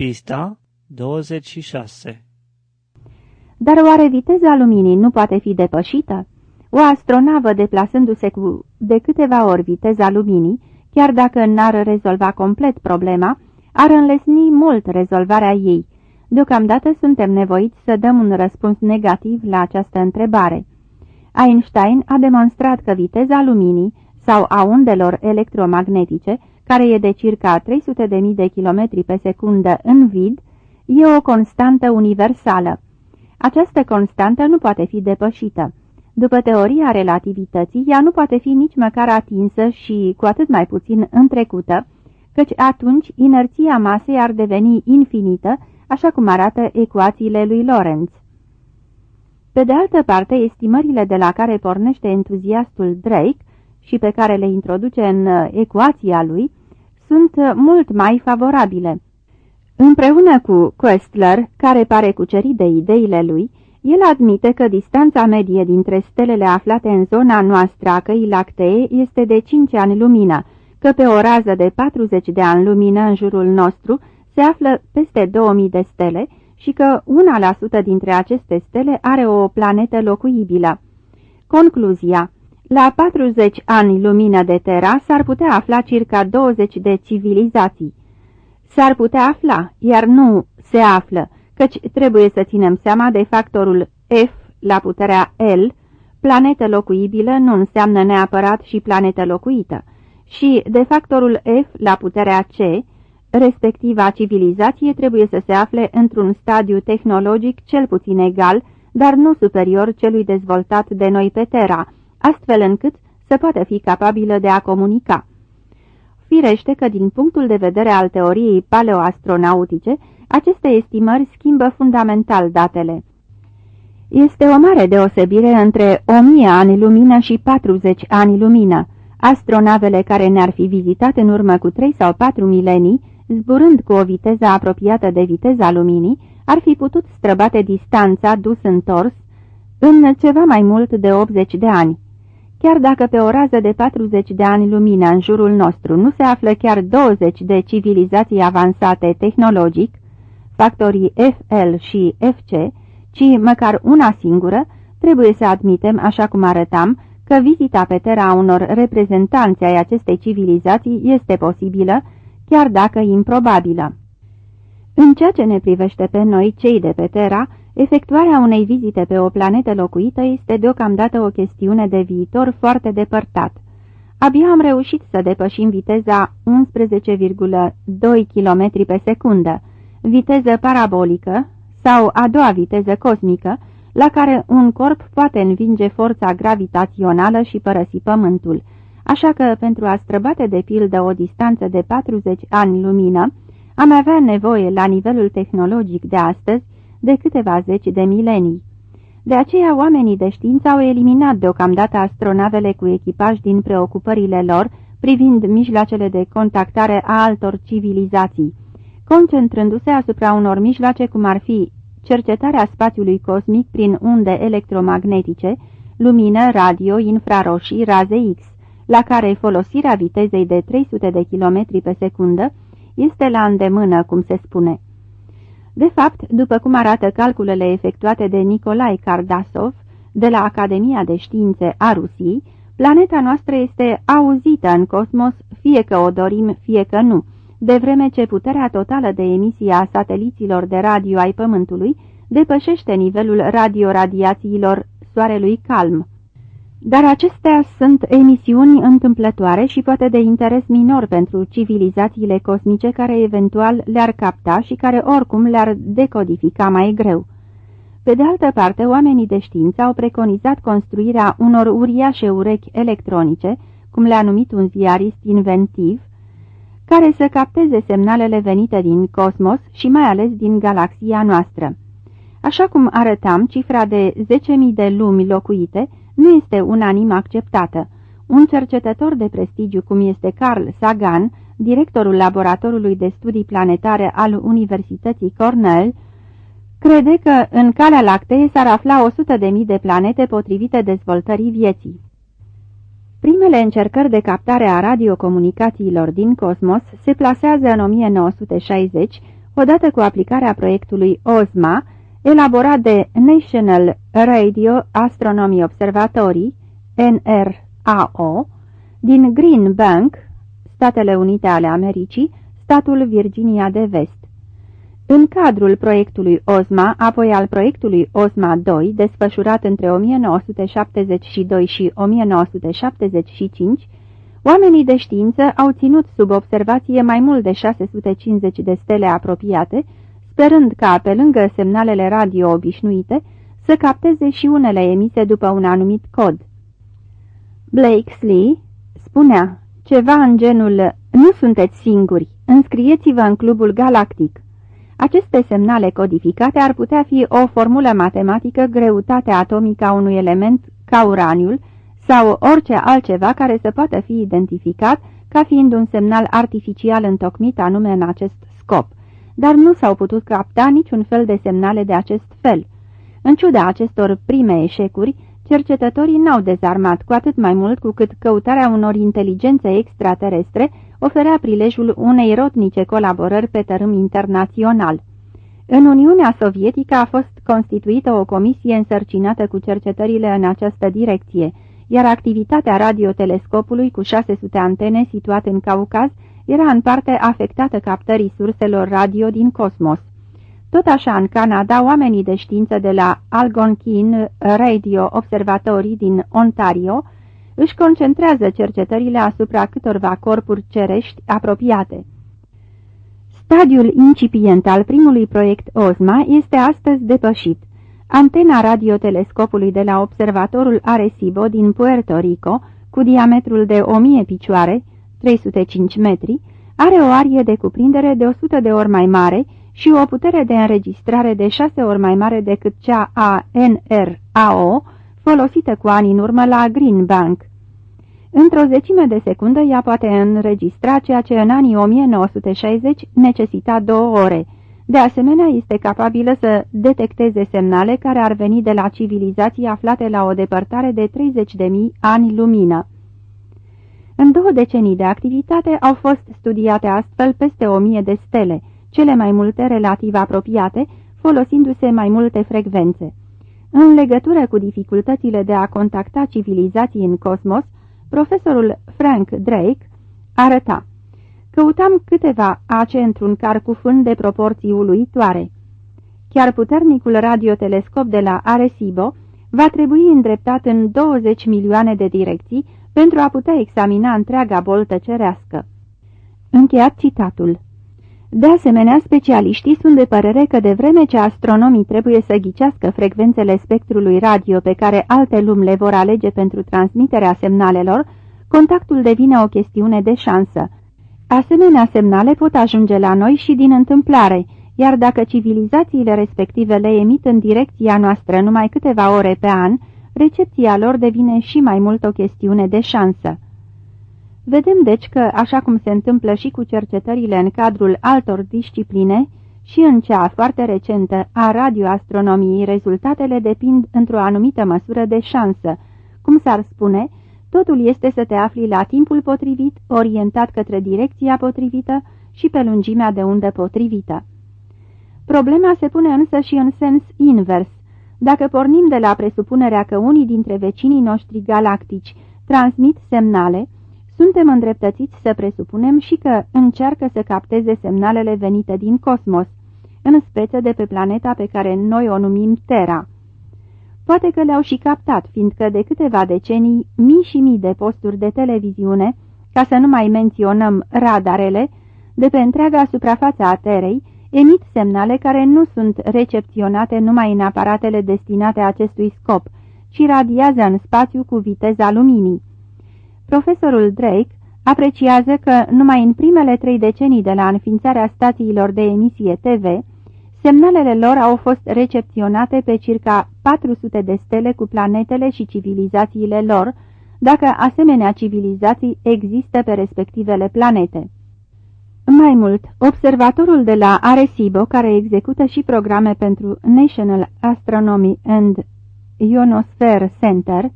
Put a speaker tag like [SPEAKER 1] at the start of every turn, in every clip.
[SPEAKER 1] Pista 26
[SPEAKER 2] Dar oare viteza luminii nu poate fi depășită? O astronavă deplasându-se cu de câteva ori viteza luminii, chiar dacă n-ar rezolva complet problema, ar înlesni mult rezolvarea ei. Deocamdată suntem nevoiți să dăm un răspuns negativ la această întrebare. Einstein a demonstrat că viteza luminii sau a undelor electromagnetice, care e de circa 300.000 de km pe secundă în vid, e o constantă universală. Această constantă nu poate fi depășită. După teoria relativității, ea nu poate fi nici măcar atinsă și cu atât mai puțin întrecută, căci atunci inerția masei ar deveni infinită, așa cum arată ecuațiile lui Lorentz. Pe de altă parte, estimările de la care pornește entuziastul Drake și pe care le introduce în ecuația lui sunt mult mai favorabile. Împreună cu Questler, care pare cucerit de ideile lui, el admite că distanța medie dintre stelele aflate în zona noastră a căii lactee este de 5 ani lumină, că pe o rază de 40 de ani lumină în jurul nostru se află peste 2000 de stele și că 1% dintre aceste stele are o planetă locuibilă. Concluzia La 40 ani lumină de Terra s-ar putea afla circa 20 de civilizații. S-ar putea afla, iar nu se află, căci trebuie să ținem seama de factorul F la puterea L, planetă locuibilă nu înseamnă neapărat și planetă locuită, și de factorul F la puterea C, respectiva civilizație trebuie să se afle într-un stadiu tehnologic cel puțin egal, dar nu superior celui dezvoltat de noi pe Terra, astfel încât să poată fi capabilă de a comunica. Firește că din punctul de vedere al teoriei paleoastronautice, aceste estimări schimbă fundamental datele. Este o mare deosebire între 1000 ani lumină și 40 ani lumină. Astronavele care ne-ar fi vizitat în urmă cu 3 sau 4 milenii, zburând cu o viteză apropiată de viteza luminii, ar fi putut străbate distanța dus întors în ceva mai mult de 80 de ani. Chiar dacă pe o rază de 40 de ani lumină în jurul nostru nu se află chiar 20 de civilizații avansate tehnologic, factorii FL și FC, ci măcar una singură, trebuie să admitem, așa cum arătam, că vizita pe Terra a unor reprezentanți ai acestei civilizații este posibilă, chiar dacă improbabilă. În ceea ce ne privește pe noi, cei de pe Terra, efectuarea unei vizite pe o planetă locuită este deocamdată o chestiune de viitor foarte depărtat. Abia am reușit să depășim viteza 11,2 km pe secundă, viteză parabolică sau a doua viteză cosmică, la care un corp poate învinge forța gravitațională și părăsi Pământul. Așa că, pentru a străbate de pildă o distanță de 40 ani lumină, am avea nevoie, la nivelul tehnologic de astăzi, de câteva zeci de milenii. De aceea, oamenii de știință au eliminat deocamdată astronavele cu echipaj din preocupările lor privind mijloacele de contactare a altor civilizații, concentrându-se asupra unor mijloace cum ar fi cercetarea spațiului cosmic prin unde electromagnetice, lumină, radio, infraroșii, raze X, la care folosirea vitezei de 300 de km pe secundă este la îndemână, cum se spune. De fapt, după cum arată calculele efectuate de Nicolai Kardasov, de la Academia de Științe a Rusiei, planeta noastră este auzită în cosmos, fie că o dorim, fie că nu, de vreme ce puterea totală de emisie a sateliților de radio ai Pământului depășește nivelul radioradiațiilor soarelui calm. Dar acestea sunt emisiuni întâmplătoare și poate de interes minor pentru civilizațiile cosmice care eventual le-ar capta și care oricum le-ar decodifica mai greu. Pe de altă parte, oamenii de știință au preconizat construirea unor uriașe urechi electronice, cum le-a numit un ziarist inventiv, care să capteze semnalele venite din cosmos și mai ales din galaxia noastră. Așa cum arătam, cifra de 10.000 de lumi locuite nu este unanim acceptată. Un cercetător de prestigiu cum este Carl Sagan, directorul laboratorului de studii planetare al Universității Cornell, crede că în calea lactee s-ar afla 100.000 de planete potrivite dezvoltării vieții. Primele încercări de captare a radiocomunicațiilor din cosmos se plasează în 1960, odată cu aplicarea proiectului OSMA, elaborat de National Radio Astronomy Observatory, NRAO, din Green Bank, Statele Unite ale Americii, statul Virginia de Vest. În cadrul proiectului OSMA, apoi al proiectului OSMA 2, desfășurat între 1972 și 1975, oamenii de știință au ținut sub observație mai mult de 650 de stele apropiate, sperând ca, pe lângă semnalele radio obișnuite, să capteze și unele emise după un anumit cod. Blakesley spunea ceva în genul, nu sunteți singuri, înscrieți-vă în clubul galactic. Aceste semnale codificate ar putea fi o formulă matematică, greutatea atomică a unui element ca uraniul sau orice altceva care să poată fi identificat ca fiind un semnal artificial întocmit anume în acest scop, dar nu s-au putut capta niciun fel de semnale de acest fel. În ciuda acestor prime eșecuri, cercetătorii n-au dezarmat cu atât mai mult cu cât căutarea unor inteligențe extraterestre oferea prilejul unei rotnice colaborări pe tărâm internațional. În Uniunea Sovietică a fost constituită o comisie însărcinată cu cercetările în această direcție, iar activitatea radiotelescopului cu 600 antene situate în Caucaz era în parte afectată captării surselor radio din cosmos. Tot așa, în Canada, oamenii de știință de la Algonquin Radio Observatory din Ontario își concentrează cercetările asupra câtorva corpuri cerești apropiate. Stadiul incipient al primului proiect OSMA este astăzi depășit. Antena radiotelescopului de la observatorul Arecibo din Puerto Rico, cu diametrul de 1000 picioare, 305 metri, are o arie de cuprindere de 100 de ori mai mare și o putere de înregistrare de 6 ori mai mare decât cea a NRAO, folosită cu ani în urmă la Green Bank. Într-o zecime de secundă ea poate înregistra ceea ce în anii 1960 necesita două ore. De asemenea, este capabilă să detecteze semnale care ar veni de la civilizații aflate la o depărtare de 30.000 ani lumină. În două decenii de activitate au fost studiate astfel peste o mie de stele, cele mai multe relativ apropiate, folosindu-se mai multe frecvențe. În legătură cu dificultățile de a contacta civilizații în cosmos, Profesorul Frank Drake arăta. Căutam câteva ace într-un car cu fân de proporții uluitoare. Chiar puternicul radiotelescop de la Arecibo va trebui îndreptat în 20 milioane de direcții pentru a putea examina întreaga boltă cerească. Încheiat citatul. De asemenea, specialiștii sunt de părere că de vreme ce astronomii trebuie să ghicească frecvențele spectrului radio pe care alte lumi le vor alege pentru transmiterea semnalelor, contactul devine o chestiune de șansă. Asemenea semnale pot ajunge la noi și din întâmplare, iar dacă civilizațiile respective le emit în direcția noastră numai câteva ore pe an, recepția lor devine și mai mult o chestiune de șansă. Vedem deci că, așa cum se întâmplă și cu cercetările în cadrul altor discipline, și în cea foarte recentă a radioastronomiei, rezultatele depind într-o anumită măsură de șansă. Cum s-ar spune, totul este să te afli la timpul potrivit, orientat către direcția potrivită și pe lungimea de undă potrivită. Problema se pune însă și în sens invers. Dacă pornim de la presupunerea că unii dintre vecinii noștri galactici transmit semnale, suntem îndreptățiți să presupunem și că încearcă să capteze semnalele venite din cosmos, în speță de pe planeta pe care noi o numim Terra. Poate că le-au și captat, fiindcă de câteva decenii mii și mii de posturi de televiziune, ca să nu mai menționăm radarele, de pe întreaga suprafață a Terei, emit semnale care nu sunt recepționate numai în aparatele destinate acestui scop, ci radiază în spațiu cu viteza luminii. Profesorul Drake apreciază că numai în primele trei decenii de la înființarea stațiilor de emisie TV, semnalele lor au fost recepționate pe circa 400 de stele cu planetele și civilizațiile lor, dacă asemenea civilizații există pe respectivele planete. Mai mult, observatorul de la Arecibo, care execută și programe pentru National Astronomy and Ionosphere Center,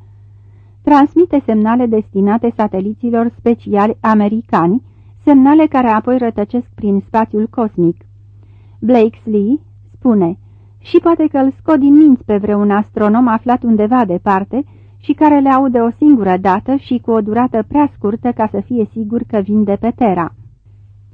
[SPEAKER 2] transmite semnale destinate sateliților speciali americani, semnale care apoi rătăcesc prin spațiul cosmic. Blakesley spune, și poate că îl scot din minți pe vreun astronom aflat undeva departe și care le aude o singură dată și cu o durată prea scurtă ca să fie sigur că vin de pe Terra.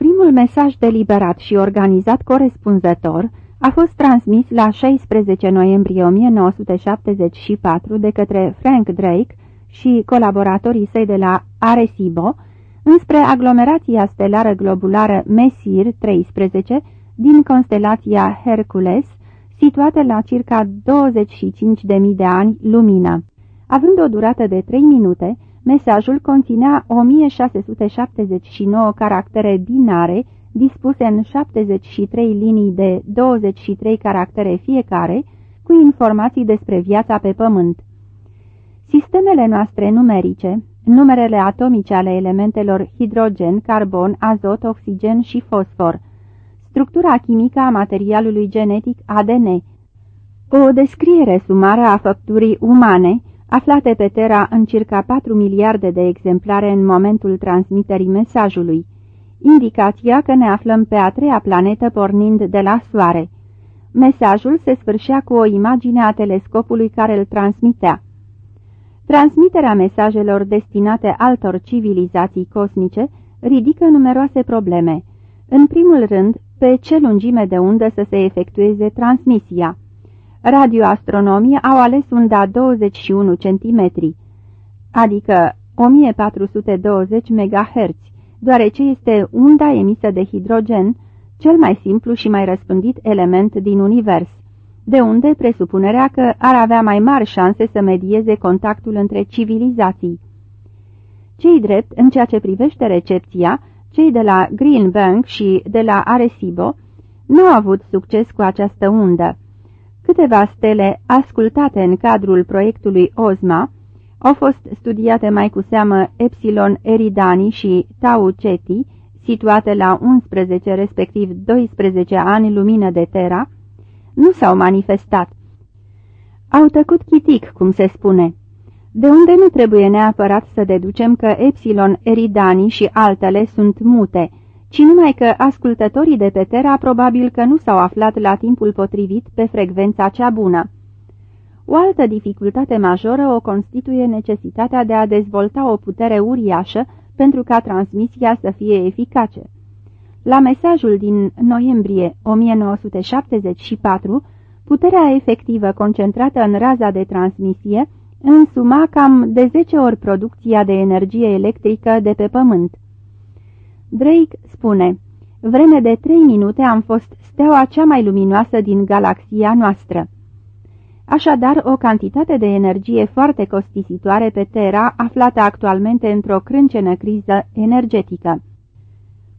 [SPEAKER 2] Primul mesaj deliberat și organizat corespunzător a fost transmis la 16 noiembrie 1974 de către Frank Drake și colaboratorii săi de la Arecibo înspre aglomerația stelară globulară Messir 13 din constelația Hercules, situată la circa 25.000 de ani lumină. Având o durată de 3 minute, mesajul conținea 1679 caractere binare dispuse în 73 linii de 23 caractere fiecare, cu informații despre viața pe pământ. Sistemele noastre numerice, numerele atomice ale elementelor hidrogen, carbon, azot, oxigen și fosfor, structura chimică a materialului genetic ADN, o descriere sumară a făpturii umane, aflate pe Terra în circa 4 miliarde de exemplare în momentul transmiterii mesajului, indicația că ne aflăm pe a treia planetă pornind de la Soare. Mesajul se sfârșea cu o imagine a telescopului care îl transmitea. Transmiterea mesajelor destinate altor civilizații cosmice ridică numeroase probleme. În primul rând, pe ce lungime de undă să se efectueze transmisia. Radioastronomii au ales unda 21 cm, adică 1420 MHz, deoarece este unda emisă de hidrogen, cel mai simplu și mai răspândit element din univers, de unde presupunerea că ar avea mai mari șanse să medieze contactul între civilizații. Cei drept, în ceea ce privește recepția, cei de la Green Bank și de la Arecibo nu au avut succes cu această undă. Câteva stele ascultate în cadrul proiectului OSMA au fost studiate mai cu seamă Epsilon Eridani și Tau Ceti, situate la 11 respectiv 12 ani lumină de Terra, nu s-au manifestat. Au tăcut chitic, cum se spune. De unde nu trebuie neapărat să deducem că Epsilon Eridani și altele sunt mute, ci numai că ascultătorii de pe Terra probabil că nu s-au aflat la timpul potrivit pe frecvența cea bună. O altă dificultate majoră o constituie necesitatea de a dezvolta o putere uriașă pentru ca transmisia să fie eficace. La mesajul din noiembrie 1974, puterea efectivă concentrată în raza de transmisie însuma cam de 10 ori producția de energie electrică de pe pământ. Drake spune, vreme de trei minute am fost steaua cea mai luminoasă din galaxia noastră. Așadar, o cantitate de energie foarte costisitoare pe Terra, aflată actualmente într-o crâncenă criză energetică.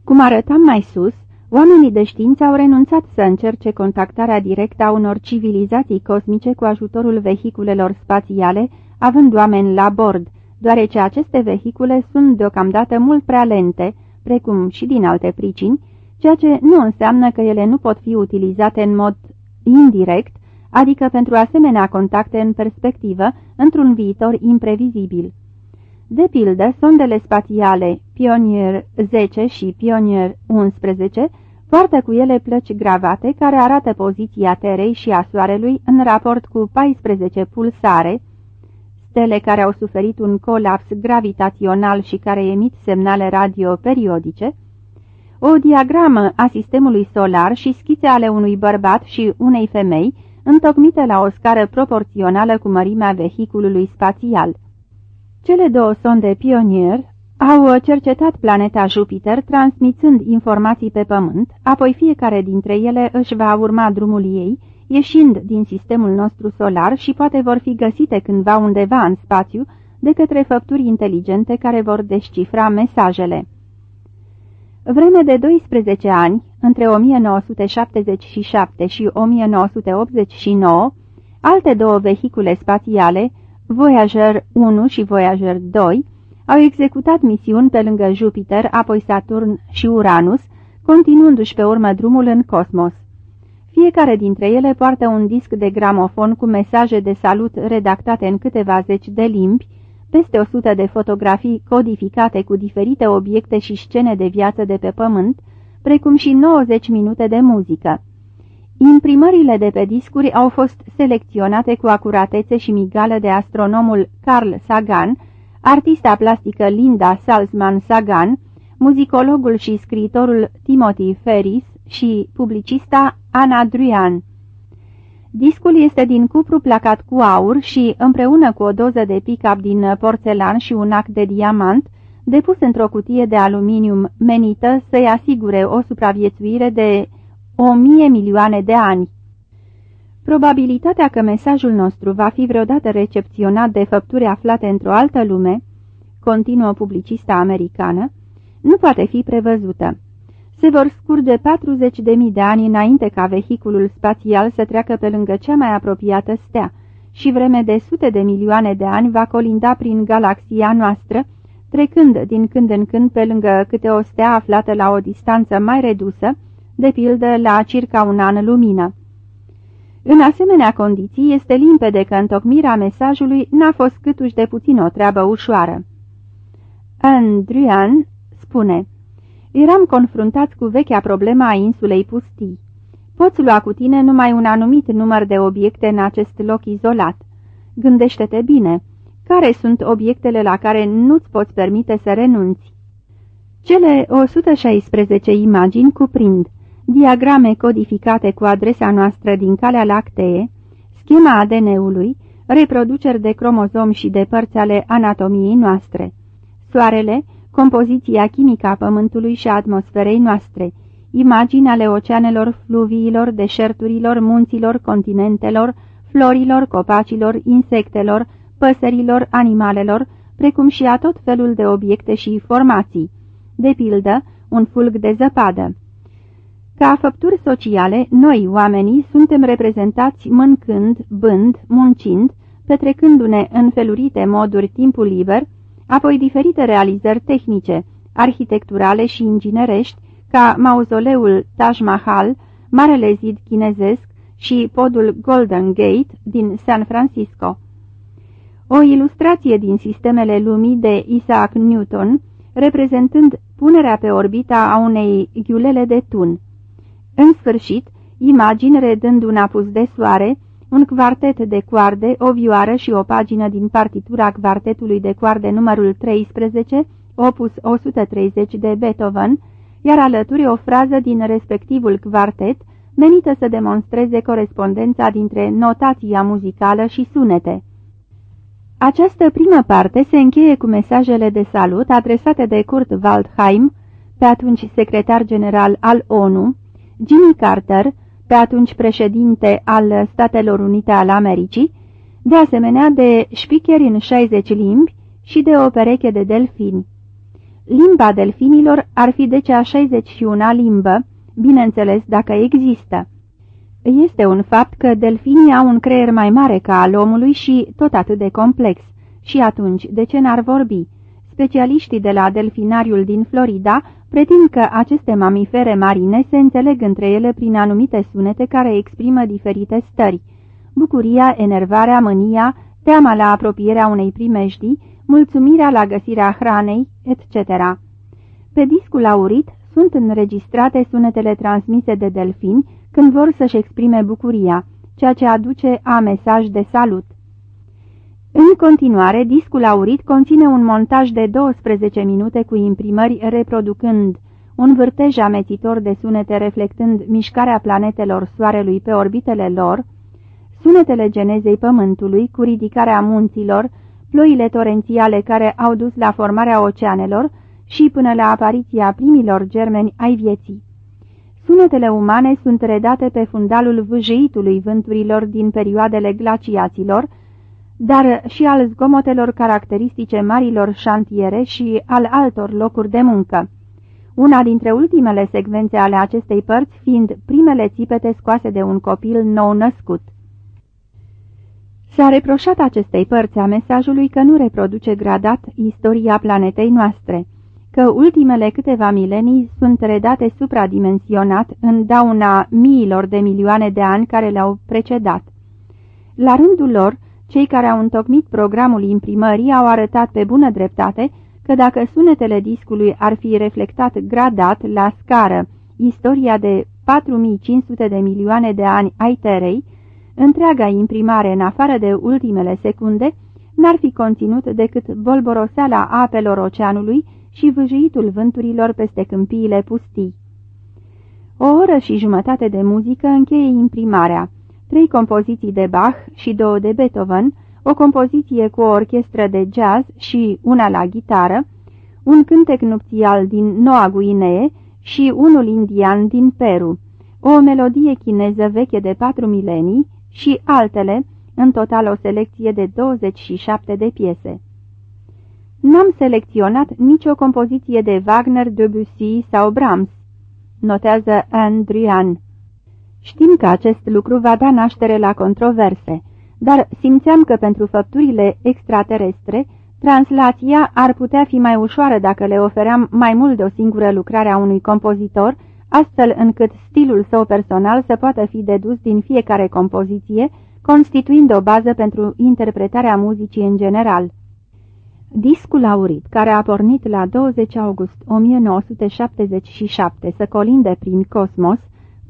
[SPEAKER 2] Cum arătam mai sus, oamenii de știință au renunțat să încerce contactarea directă a unor civilizații cosmice cu ajutorul vehiculelor spațiale, având oameni la bord, deoarece aceste vehicule sunt deocamdată mult prea lente, precum și din alte pricini, ceea ce nu înseamnă că ele nu pot fi utilizate în mod indirect, adică pentru asemenea contacte în perspectivă, într-un viitor imprevizibil. De pildă, sondele spațiale Pionier 10 și Pionier 11 poartă cu ele plăci gravate care arată poziția Terei și a Soarelui în raport cu 14 pulsare, stele care au suferit un colaps gravitațional și care emit semnale radio periodice, o diagramă a sistemului solar și schițe ale unui bărbat și unei femei, întocmite la o scară proporțională cu mărimea vehiculului spațial. Cele două sonde Pionier au cercetat planeta Jupiter transmițând informații pe Pământ, apoi fiecare dintre ele își va urma drumul ei, ieșind din sistemul nostru solar și poate vor fi găsite cândva undeva în spațiu de către făpturi inteligente care vor descifra mesajele. Vreme de 12 ani, între 1977 și 1989, alte două vehicule spațiale, Voyager 1 și Voyager 2, au executat misiuni pe lângă Jupiter, apoi Saturn și Uranus, continuându-și pe urmă drumul în cosmos. Fiecare dintre ele poartă un disc de gramofon cu mesaje de salut redactate în câteva zeci de limbi, peste 100 de fotografii codificate cu diferite obiecte și scene de viață de pe pământ, precum și 90 minute de muzică. Imprimările de pe discuri au fost selecționate cu acuratețe și migală de astronomul Carl Sagan, artista plastică Linda Salzman Sagan, muzicologul și scriitorul Timothy Ferris și publicista Anna Druyan. Discul este din cupru placat cu aur și, împreună cu o doză de pick-up din porțelan și un ac de diamant, depus într-o cutie de aluminium menită să-i asigure o supraviețuire de o mie milioane de ani. Probabilitatea că mesajul nostru va fi vreodată recepționat de făpturi aflate într-o altă lume, continuă publicista americană, nu poate fi prevăzută. Se vor scurge 40.000 de ani înainte ca vehiculul spațial să treacă pe lângă cea mai apropiată stea și vreme de sute de milioane de ani va colinda prin galaxia noastră, trecând din când în când pe lângă câte o stea aflată la o distanță mai redusă, de pildă la circa un an lumină. În asemenea condiții, este limpede că întocmirea mesajului n-a fost câtuși de puțin o treabă ușoară. Andrian spune, Eram confruntați cu vechea problema a insulei pustii. Poți lua cu tine numai un anumit număr de obiecte în acest loc izolat. Gândește-te bine, care sunt obiectele la care nu-ți poți permite să renunți? Cele 116 imagini cuprind diagrame codificate cu adresa noastră din calea lactee, schema ADN-ului, reproduceri de cromozom și de părți ale anatomiei noastre, soarele, compoziția chimică a Pământului și a atmosferei noastre, imagini ale oceanelor, fluviilor, deșerturilor, munților, continentelor, florilor, copacilor, insectelor, păsărilor, animalelor, precum și a tot felul de obiecte și formații, de pildă, un fulg de zăpadă. Ca făpturi sociale, noi, oamenii, suntem reprezentați mâncând, bând, muncind, petrecându-ne în felurite moduri timpul liber, apoi diferite realizări tehnice, arhitecturale și inginerești, ca mauzoleul Taj Mahal, Marele Zid chinezesc și podul Golden Gate din San Francisco. O ilustrație din sistemele lumii de Isaac Newton, reprezentând punerea pe orbita a unei ghiulele de tun. În sfârșit, imagini redând un apus de soare, un quartet de coarde, o vioară și o pagină din partitura quartetului de coarde numărul 13, opus 130 de Beethoven, iar alături o frază din respectivul quartet, menită să demonstreze corespondența dintre notația muzicală și sunete. Această primă parte se încheie cu mesajele de salut adresate de Kurt Waldheim, pe atunci secretar general al ONU, Jimmy Carter, pe atunci președinte al Statelor Unite ale Americii, de asemenea de șpicheri în 60 limbi și de o pereche de delfini. Limba delfinilor ar fi deci a 61-a limbă, bineînțeles dacă există. Este un fapt că delfinii au un creier mai mare ca al omului și tot atât de complex. Și atunci, de ce n-ar vorbi? Specialiștii de la delfinariul din Florida pretind că aceste mamifere marine se înțeleg între ele prin anumite sunete care exprimă diferite stări. Bucuria, enervarea, mânia, teama la apropierea unei primejdii, mulțumirea la găsirea hranei, etc. Pe discul aurit sunt înregistrate sunetele transmise de delfini când vor să-și exprime bucuria, ceea ce aduce a mesaj de salut. În continuare, discul aurit conține un montaj de 12 minute cu imprimări reproducând un vârtej amețitor de sunete reflectând mișcarea planetelor Soarelui pe orbitele lor, sunetele genezei Pământului cu ridicarea munților, ploile torențiale care au dus la formarea oceanelor și până la apariția primilor germeni ai vieții. Sunetele umane sunt redate pe fundalul vâjăitului vânturilor din perioadele glaciaților, dar și al zgomotelor caracteristice marilor șantiere și al altor locuri de muncă. Una dintre ultimele secvențe ale acestei părți fiind primele țipete scoase de un copil nou născut. S-a reproșat acestei părți a mesajului că nu reproduce gradat istoria planetei noastre, că ultimele câteva milenii sunt redate supradimensionat în dauna miilor de milioane de ani care le-au precedat. La rândul lor, cei care au întocmit programul imprimării au arătat pe bună dreptate că dacă sunetele discului ar fi reflectat gradat la scară istoria de 4500 de milioane de ani ai Terei, întreaga imprimare în afară de ultimele secunde, n-ar fi conținut decât bolboroseala apelor oceanului și vâjuitul vânturilor peste câmpiile pustii. O oră și jumătate de muzică încheie imprimarea, trei compoziții de Bach și două de Beethoven, o compoziție cu o orchestră de jazz și una la gitară, un cântec nupțial din Noua Guinee și unul indian din Peru, o melodie chineză veche de patru milenii și altele, în total o selecție de 27 de piese. N-am selecționat nicio compoziție de Wagner, Debussy sau Brahms, notează Andrian. Știm că acest lucru va da naștere la controverse, dar simțeam că pentru făpturile extraterestre, translația ar putea fi mai ușoară dacă le ofeream mai mult de o singură lucrare a unui compozitor, astfel încât stilul său personal să poată fi dedus din fiecare compoziție, constituind o bază pentru interpretarea muzicii în general. Discul aurit, care a pornit la 20 august 1977 să colinde prin cosmos,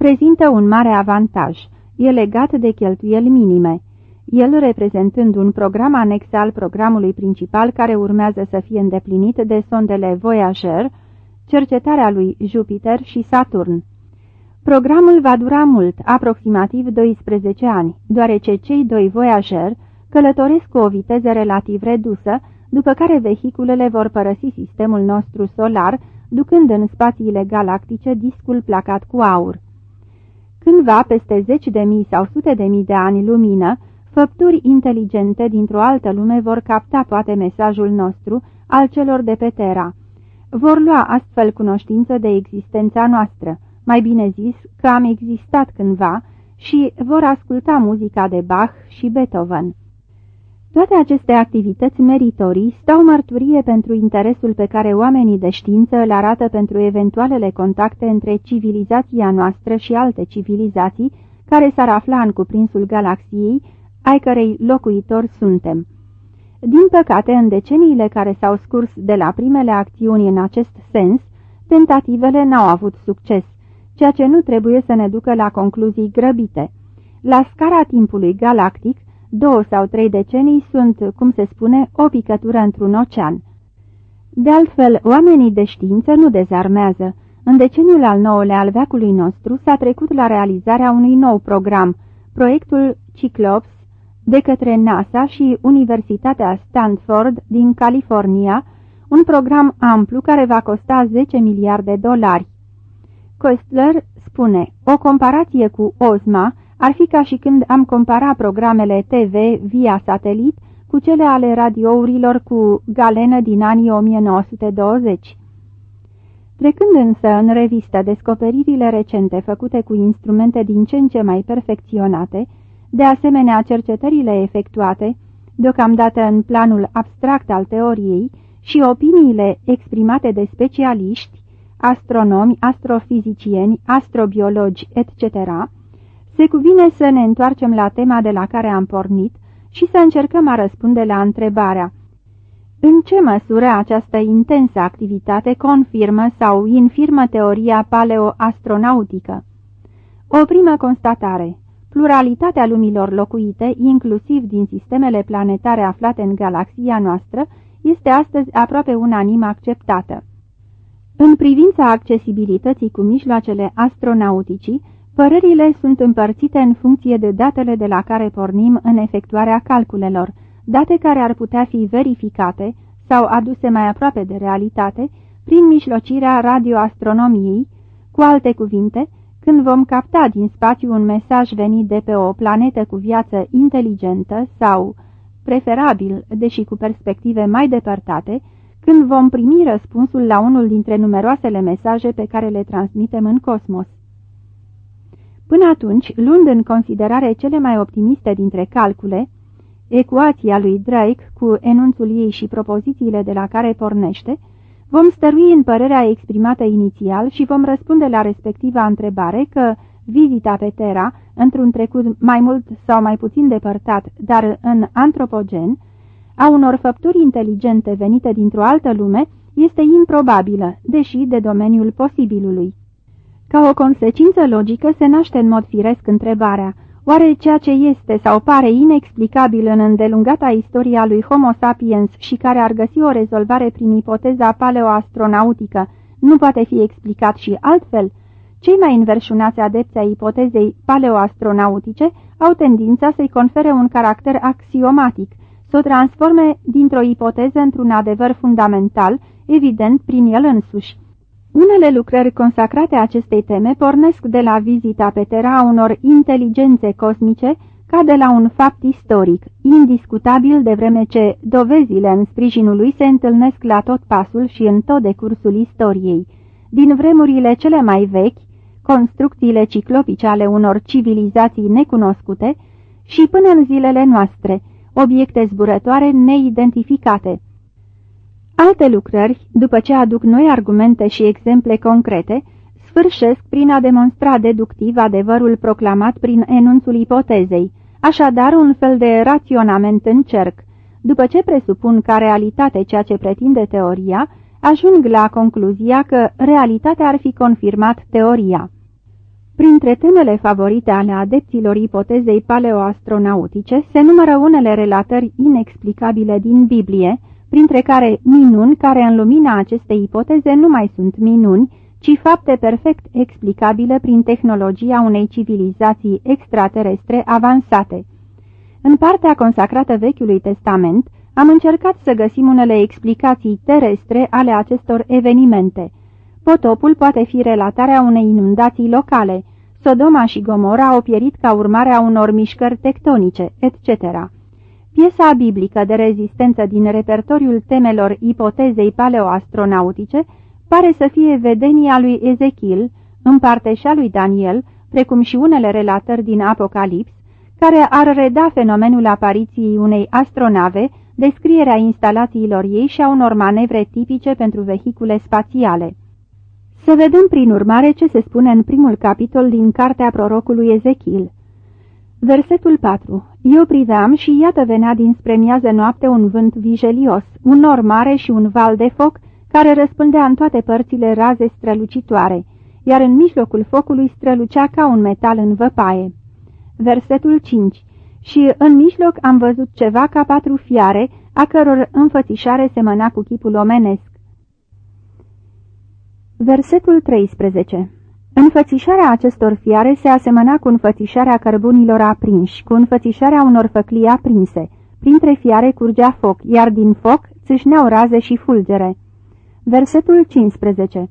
[SPEAKER 2] prezintă un mare avantaj. E legat de cheltuieli minime. El reprezentând un program anex al programului principal care urmează să fie îndeplinit de sondele Voyager, cercetarea lui Jupiter și Saturn. Programul va dura mult, aproximativ 12 ani, deoarece cei doi Voyager călătoresc cu o viteză relativ redusă, după care vehiculele vor părăsi sistemul nostru solar, ducând în spațiile galactice discul placat cu aur. Cândva, peste zeci de mii sau sute de mii de ani lumină, făpturi inteligente dintr-o altă lume vor capta poate mesajul nostru, al celor de pe Terra. Vor lua astfel cunoștință de existența noastră, mai bine zis că am existat cândva, și vor asculta muzica de Bach și Beethoven. Toate aceste activități meritorii stau mărturie pentru interesul pe care oamenii de știință îl arată pentru eventualele contacte între civilizația noastră și alte civilizații care s-ar afla în cuprinsul galaxiei, ai cărei locuitori suntem. Din păcate, în deceniile care s-au scurs de la primele acțiuni în acest sens, tentativele n-au avut succes, ceea ce nu trebuie să ne ducă la concluzii grăbite. La scara timpului galactic, două sau trei decenii sunt, cum se spune, o picătură într-un ocean. De altfel, oamenii de știință nu dezarmează. În deceniul al nouălea al veacului nostru s-a trecut la realizarea unui nou program, proiectul Cyclops, de către NASA și Universitatea Stanford din California, un program amplu care va costa 10 miliarde de dolari. Koestler spune, o comparație cu OSMA ar fi ca și când am compara programele TV via satelit cu cele ale radiourilor cu galenă din anii 1920. Trecând însă în revistă descoperirile recente făcute cu instrumente din ce în ce mai perfecționate, de asemenea cercetările efectuate, deocamdată în planul abstract al teoriei, și opiniile exprimate de specialiști, astronomi, astrofizicieni, astrobiologi, etc., se cuvine să ne întoarcem la tema de la care am pornit și să încercăm a răspunde la întrebarea în ce măsură această intensă activitate confirmă sau infirmă teoria paleoastronautică? O primă constatare. Pluralitatea lumilor locuite, inclusiv din sistemele planetare aflate în galaxia noastră, este astăzi aproape unanim acceptată. În privința accesibilității cu mijloacele astronauticii, Părerile sunt împărțite în funcție de datele de la care pornim în efectuarea calculelor, date care ar putea fi verificate sau aduse mai aproape de realitate prin mijlocirea radioastronomiei, cu alte cuvinte, când vom capta din spațiu un mesaj venit de pe o planetă cu viață inteligentă sau, preferabil, deși cu perspective mai depărtate, când vom primi răspunsul la unul dintre numeroasele mesaje pe care le transmitem în cosmos. Până atunci, luând în considerare cele mai optimiste dintre calcule, ecuația lui Drake cu enunțul ei și propozițiile de la care pornește, vom stărui în părerea exprimată inițial și vom răspunde la respectiva întrebare că vizita pe Terra, într-un trecut mai mult sau mai puțin depărtat, dar în antropogen, a unor făpturi inteligente venite dintr-o altă lume, este improbabilă, deși de domeniul posibilului. Ca o consecință logică se naște în mod firesc întrebarea, oare ceea ce este sau pare inexplicabil în îndelungata istoria lui Homo sapiens și care ar găsi o rezolvare prin ipoteza paleoastronautică, nu poate fi explicat și altfel? Cei mai înverșunați adepți ai ipotezei paleoastronautice au tendința să-i confere un caracter axiomatic, să o transforme dintr-o ipoteză într-un adevăr fundamental, evident prin el însuși. Unele lucrări consacrate acestei teme pornesc de la vizita pe Terra a unor inteligențe cosmice ca de la un fapt istoric, indiscutabil de vreme ce dovezile în sprijinul lui se întâlnesc la tot pasul și în tot decursul istoriei. Din vremurile cele mai vechi, construcțiile ciclopice ale unor civilizații necunoscute și până în zilele noastre, obiecte zburătoare neidentificate. Alte lucrări, după ce aduc noi argumente și exemple concrete, sfârșesc prin a demonstra deductiv adevărul proclamat prin enunțul ipotezei, așadar un fel de raționament în cerc. După ce presupun ca realitate ceea ce pretinde teoria, ajung la concluzia că realitatea ar fi confirmat teoria. Printre temele favorite ale adepților ipotezei paleoastronautice se numără unele relatări inexplicabile din Biblie, printre care minuni care în lumina acestei ipoteze nu mai sunt minuni, ci fapte perfect explicabile prin tehnologia unei civilizații extraterestre avansate. În partea consacrată Vechiului Testament, am încercat să găsim unele explicații terestre ale acestor evenimente. Potopul poate fi relatarea unei inundații locale, Sodoma și Gomora au pierit ca urmare a unor mișcări tectonice, etc. Piesa biblică de rezistență din repertoriul temelor ipotezei paleoastronautice pare să fie vedenia lui Ezechiel, în parte și a lui Daniel, precum și unele relatări din Apocalips, care ar reda fenomenul apariției unei astronave, descrierea instalațiilor ei și a unor manevre tipice pentru vehicule spațiale. Să vedem prin urmare ce se spune în primul capitol din cartea prorocului Ezechiel. Versetul 4. Eu priveam și iată venea dinspre miază noapte un vânt vijelios, un nor mare și un val de foc, care răspândea în toate părțile raze strălucitoare, iar în mijlocul focului strălucea ca un metal în văpaie. Versetul 5. Și în mijloc am văzut ceva ca patru fiare, a căror înfățișare semăna cu chipul omenesc. Versetul 13 Înfățișarea acestor fiare se asemăna cu înfățișarea cărbunilor aprinși, cu înfățișarea unor făclii aprinse. Printre fiare curgea foc, iar din foc țâșneau raze și fulgere. Versetul 15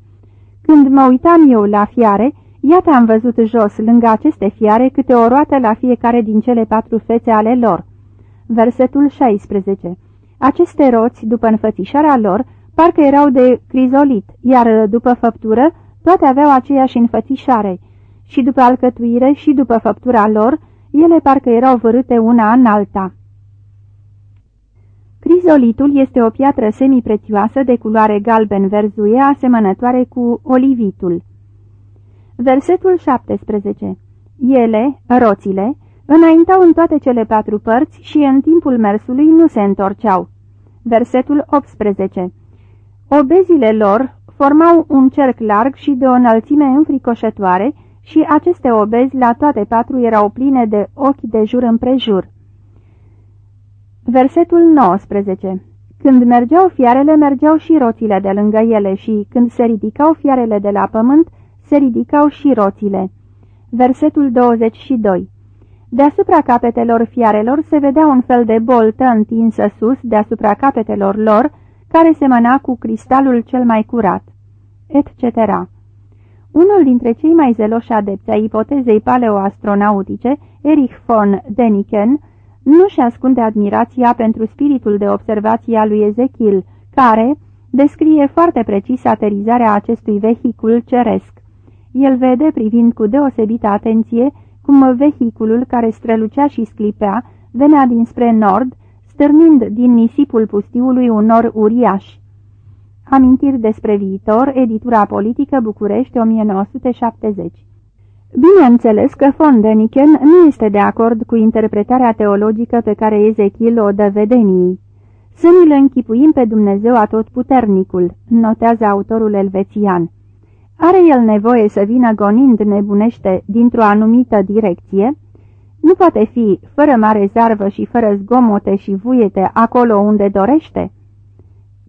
[SPEAKER 2] Când mă uitam eu la fiare, iată am văzut jos, lângă aceste fiare, câte o roată la fiecare din cele patru fețe ale lor. Versetul 16 Aceste roți, după înfățișarea lor, parcă erau de crizolit, iar după făptură toate aveau aceeași înfățișare și după alcătuire și după făptura lor, ele parcă erau vărâte una în alta. Crizolitul este o piatră semiprețioasă de culoare galben-verzuie asemănătoare cu olivitul. Versetul 17 Ele, roțile, înaintau în toate cele patru părți și în timpul mersului nu se întorceau. Versetul 18 Obezile lor formau un cerc larg și de o înălțime înfricoșătoare și aceste obezi la toate patru erau pline de ochi de jur împrejur. Versetul 19 Când mergeau fiarele, mergeau și roțile de lângă ele și când se ridicau fiarele de la pământ, se ridicau și roțile. Versetul 22 Deasupra capetelor fiarelor se vedea un fel de boltă întinsă sus deasupra capetelor lor, care semăna cu cristalul cel mai curat, etc. Unul dintre cei mai zeloși adepți ai ipotezei paleoastronautice, Erich von Deniken, nu și ascunde admirația pentru spiritul de observație al lui Ezechiel, care descrie foarte precis aterizarea acestui vehicul ceresc. El vede, privind cu deosebită atenție, cum vehiculul care strălucea și sclipea venea dinspre nord, stârnind din nisipul pustiului un nor uriaș. Amintiri despre viitor, editura politică București 1970 Bineînțeles că von Deniken nu este de acord cu interpretarea teologică pe care Ezechiel o dă vedenii. Să ni-l închipuim pe Dumnezeu atotputernicul, notează autorul elvețian. Are el nevoie să vină gonind nebunește dintr-o anumită direcție? Nu poate fi fără mare zarvă și fără zgomote și vuiete acolo unde dorește?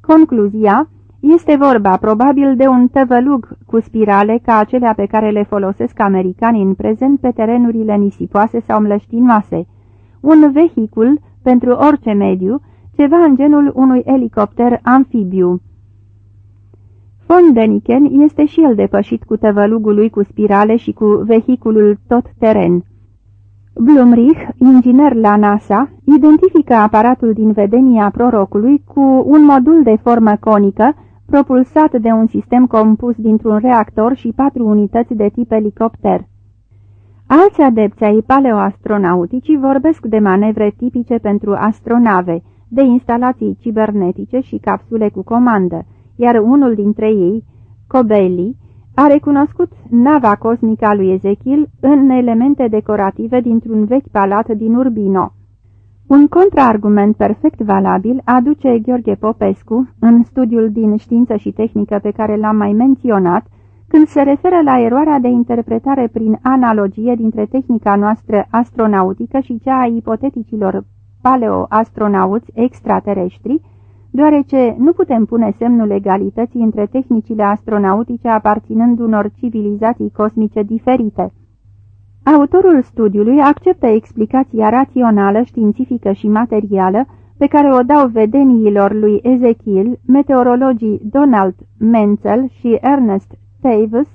[SPEAKER 2] Concluzia este vorba probabil de un tăvălug cu spirale ca acelea pe care le folosesc americanii în prezent pe terenurile nisipoase sau mlăștinoase, un vehicul pentru orice mediu, ceva în genul unui elicopter amfibiu. Von Deniken este și el depășit cu tăvălugul lui cu spirale și cu vehiculul tot teren. Blumrich, inginer la NASA, identifică aparatul din vedenia prorocului cu un modul de formă conică, propulsat de un sistem compus dintr-un reactor și patru unități de tip elicopter. Alți adepți ai paleoastronauticii vorbesc de manevre tipice pentru astronave, de instalații cibernetice și capsule cu comandă, iar unul dintre ei, Cobelli, a recunoscut nava cosmică a lui Ezechiel în elemente decorative dintr-un vechi palat din Urbino. Un contraargument perfect valabil aduce Gheorghe Popescu în studiul din știință și tehnică pe care l-am mai menționat, când se referă la eroarea de interpretare prin analogie dintre tehnica noastră astronautică și cea a ipoteticilor paleoastronauți extraterestri, deoarece nu putem pune semnul egalității între tehnicile astronautice aparținând unor civilizații cosmice diferite. Autorul studiului acceptă explicația rațională, științifică și materială pe care o dau vedeniilor lui Ezechiel, meteorologii Donald Menzel și Ernest Tavis,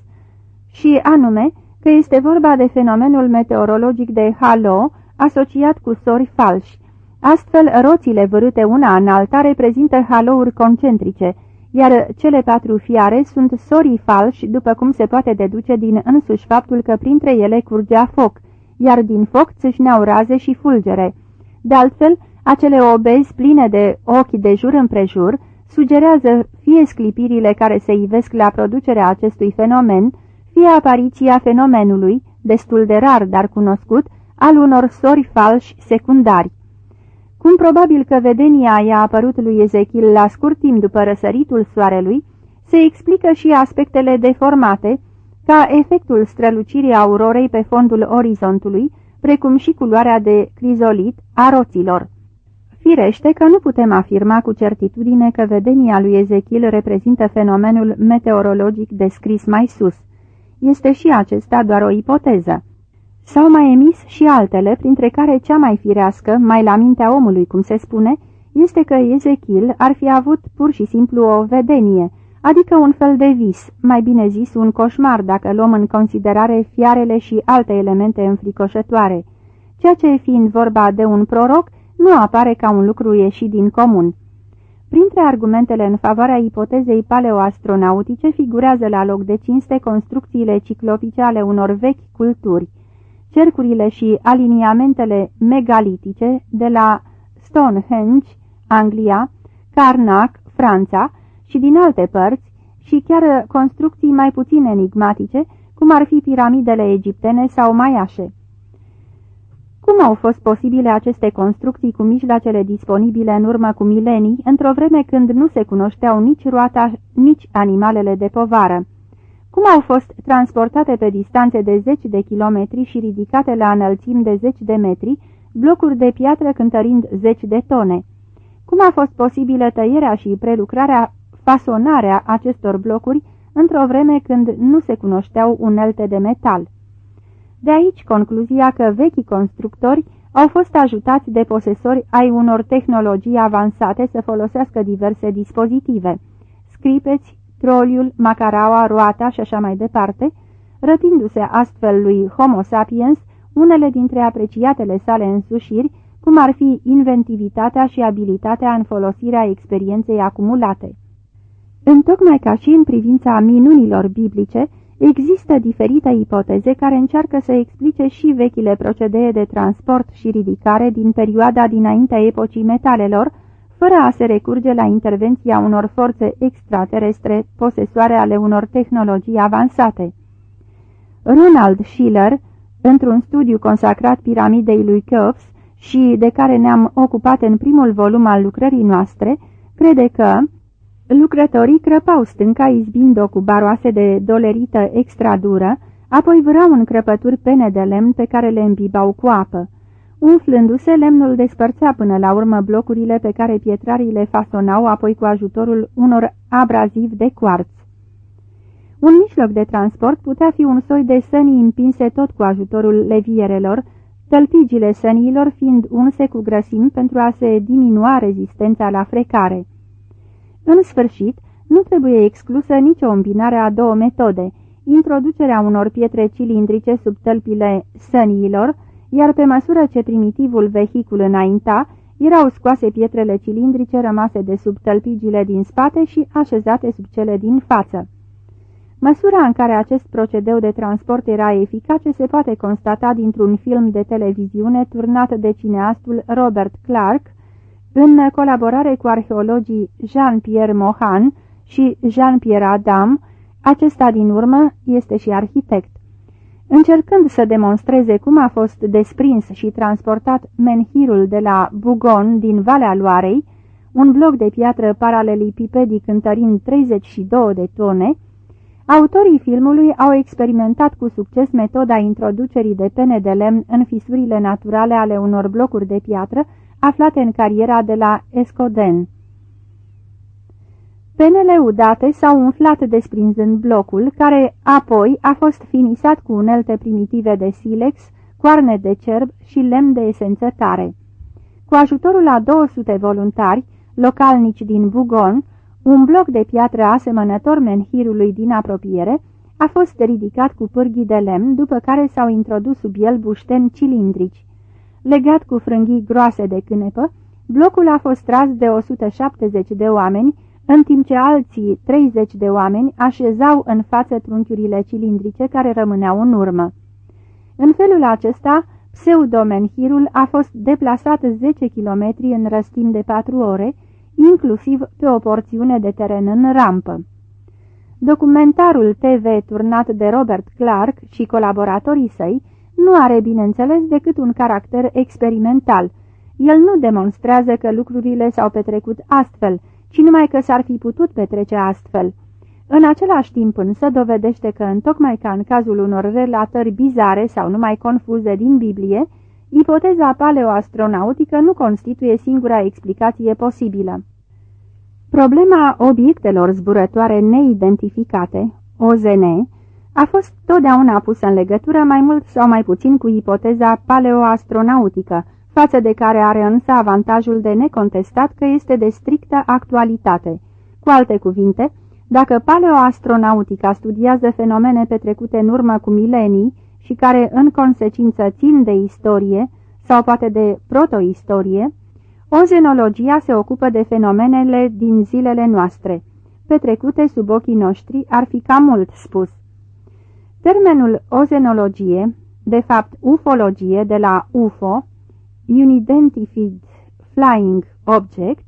[SPEAKER 2] și anume că este vorba de fenomenul meteorologic de halo asociat cu sori falși, Astfel, roțile vârâte una în alta reprezintă halouri concentrice, iar cele patru fiare sunt sorii falși, după cum se poate deduce din însuși faptul că printre ele curgea foc, iar din foc țâșneau raze și fulgere. De altfel, acele obezi pline de ochi de jur împrejur sugerează fie sclipirile care se ivesc la producerea acestui fenomen, fie apariția fenomenului, destul de rar, dar cunoscut, al unor sori falși secundari. Cum probabil că vedenia i-a apărut lui Ezechiel la scurt timp după răsăritul soarelui, se explică și aspectele deformate, ca efectul strălucirii aurorei pe fondul orizontului, precum și culoarea de crizolit a roților. Firește că nu putem afirma cu certitudine că vedenia lui Ezechiel reprezintă fenomenul meteorologic descris mai sus. Este și acesta doar o ipoteză. S-au mai emis și altele, printre care cea mai firească, mai la mintea omului, cum se spune, este că Ezechiel ar fi avut pur și simplu o vedenie, adică un fel de vis, mai bine zis un coșmar dacă luăm în considerare fiarele și alte elemente înfricoșătoare, ceea ce fiind vorba de un proroc, nu apare ca un lucru ieșit din comun. Printre argumentele în favoarea ipotezei paleoastronautice figurează la loc de cinste construcțiile ciclopice ale unor vechi culturi, cercurile și aliniamentele megalitice de la Stonehenge, Anglia, Carnac, Franța și din alte părți și chiar construcții mai puțin enigmatice, cum ar fi piramidele egiptene sau maiașe. Cum au fost posibile aceste construcții cu mijloacele disponibile în urmă cu milenii, într-o vreme când nu se cunoșteau nici roata, nici animalele de povară? Cum au fost transportate pe distanțe de zeci de kilometri și ridicate la înălțimi de zeci de metri, blocuri de piatră cântărind zeci de tone. Cum a fost posibilă tăierea și prelucrarea, fasonarea acestor blocuri într-o vreme când nu se cunoșteau unelte de metal. De aici concluzia că vechii constructori au fost ajutați de posesori ai unor tehnologii avansate să folosească diverse dispozitive, scripeți, troliul, macaraua, roata și așa mai departe, răpindu-se astfel lui Homo sapiens unele dintre apreciatele sale însușiri, cum ar fi inventivitatea și abilitatea în folosirea experienței acumulate. Întocmai ca și în privința minunilor biblice, există diferite ipoteze care încearcă să explice și vechile procedee de transport și ridicare din perioada dinaintea epocii metalelor, fără a se recurge la intervenția unor forțe extraterestre posesoare ale unor tehnologii avansate. Ronald Schiller, într-un studiu consacrat piramidei lui Cheops și de care ne-am ocupat în primul volum al lucrării noastre, crede că Lucrătorii crăpau stânca izbind-o cu baroase de dolerită extra dură, apoi vrau în crăpături pene de lemn pe care le îmbibau cu apă. Umflându-se, lemnul despărțea până la urmă blocurile pe care pietrarii le fasonau apoi cu ajutorul unor abrazivi de cuarț. Un mijloc de transport putea fi un soi de sănii împinse tot cu ajutorul levierelor, tălpigile săniilor fiind unse cu grăsimi pentru a se diminua rezistența la frecare. În sfârșit, nu trebuie exclusă nicio îmbinare a două metode, introducerea unor pietre cilindrice sub tălpile săniilor, iar pe măsură ce primitivul vehicul înainta, erau scoase pietrele cilindrice rămase de sub tălpigile din spate și așezate sub cele din față. Măsura în care acest procedeu de transport era eficace se poate constata dintr-un film de televiziune turnat de cineastul Robert Clark, în colaborare cu arheologii Jean-Pierre Mohan și Jean-Pierre Adam, acesta din urmă este și arhitect. Încercând să demonstreze cum a fost desprins și transportat menhirul de la Bugon din Valea Loarei, un bloc de piatră paralelipipedic întărind 32 de tone, autorii filmului au experimentat cu succes metoda introducerii de pene de lemn în fisurile naturale ale unor blocuri de piatră aflate în cariera de la Escoden. Penele udate s-au umflat desprinzând blocul, care apoi a fost finisat cu unelte primitive de silex, coarne de cerb și lemn de esență tare. Cu ajutorul a 200 voluntari, localnici din Bugon, un bloc de piatră asemănător menhirului din apropiere a fost ridicat cu pârghii de lemn, după care s-au introdus sub el bușteni cilindrici. Legat cu frânghii groase de cânepă, blocul a fost tras de 170 de oameni, în timp ce alții 30 de oameni așezau în față trunchiurile cilindrice care rămâneau în urmă. În felul acesta, pseudomenhirul a fost deplasat 10 km în răstim de 4 ore, inclusiv pe o porțiune de teren în rampă. Documentarul TV turnat de Robert Clark și colaboratorii săi nu are, bineînțeles, decât un caracter experimental. El nu demonstrează că lucrurile s-au petrecut astfel, ci numai că s-ar fi putut petrece astfel. În același timp însă dovedește că, întocmai ca în cazul unor relatări bizare sau numai confuze din Biblie, ipoteza paleoastronautică nu constituie singura explicație posibilă. Problema obiectelor zburătoare neidentificate, OZN, a fost totdeauna pusă în legătură mai mult sau mai puțin cu ipoteza paleoastronautică, față de care are însă avantajul de necontestat că este de strictă actualitate. Cu alte cuvinte, dacă paleoastronautica studiază fenomene petrecute în urmă cu milenii și care în consecință țin de istorie sau poate de protoistorie, ozenologia se ocupă de fenomenele din zilele noastre, petrecute sub ochii noștri ar fi cam mult spus. Termenul ozenologie, de fapt ufologie de la UFO, Unidentified Flying Object,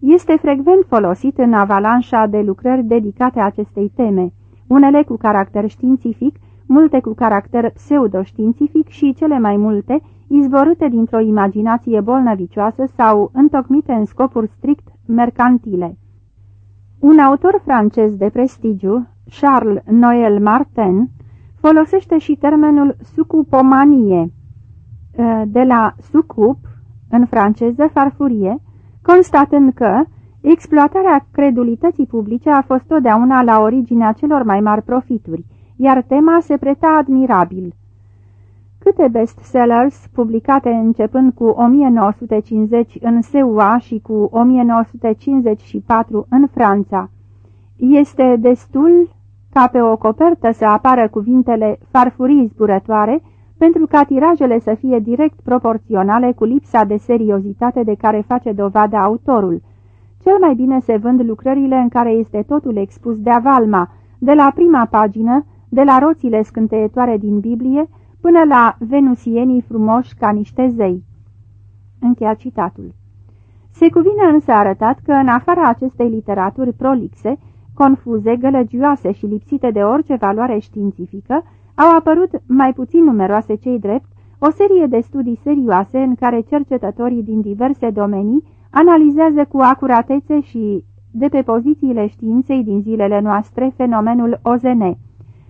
[SPEAKER 2] este frecvent folosit în avalanșa de lucrări dedicate acestei teme, unele cu caracter științific, multe cu caracter pseudoștiințific și cele mai multe izvorâte dintr-o imaginație bolnăvicioasă sau întocmite în scopuri strict mercantile. Un autor francez de prestigiu, Charles Noël Martin, folosește și termenul sucupomanie, ă, de la sucup, în franceză farfurie, constatând că exploatarea credulității publice a fost totdeauna la originea celor mai mari profituri, iar tema se preta admirabil. Câte bestsellers publicate începând cu 1950 în SEUA și cu 1954 în Franța, este destul ca pe o copertă să apară cuvintele farfurii zburătoare, pentru ca tirajele să fie direct proporționale cu lipsa de seriozitate de care face dovadă autorul. Cel mai bine se vând lucrările în care este totul expus de avalma, de la prima pagină, de la roțile scânteietoare din Biblie, până la venusienii frumoși ca niște zei. Încheia citatul. Se cuvine însă arătat că în afara acestei literaturi prolixe, confuze, gălăgioase și lipsite de orice valoare științifică, au apărut mai puțin numeroase cei drept, o serie de studii serioase în care cercetătorii din diverse domenii analizează cu acuratețe și de pe pozițiile științei din zilele noastre fenomenul OZN,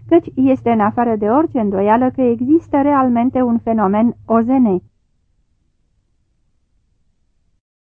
[SPEAKER 2] căci este în afară de orice îndoială că există realmente un fenomen OZN,